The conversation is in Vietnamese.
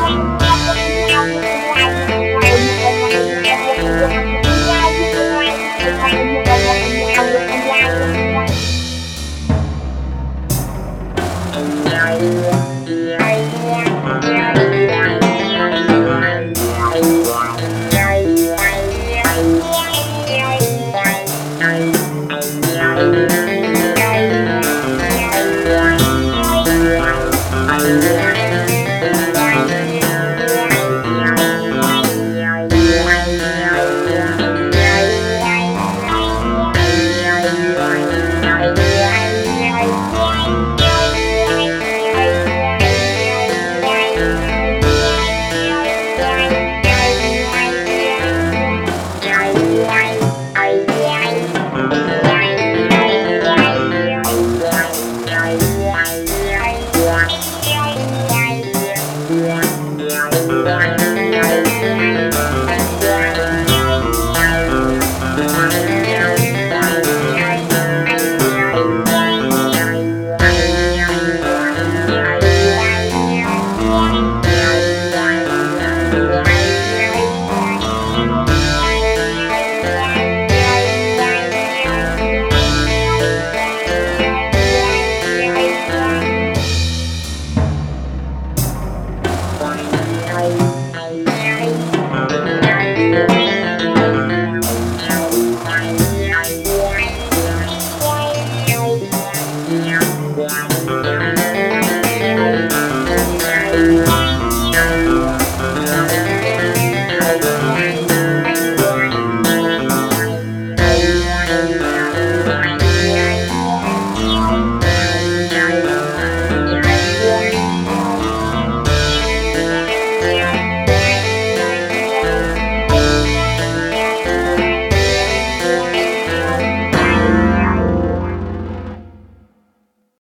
Wow. Bye.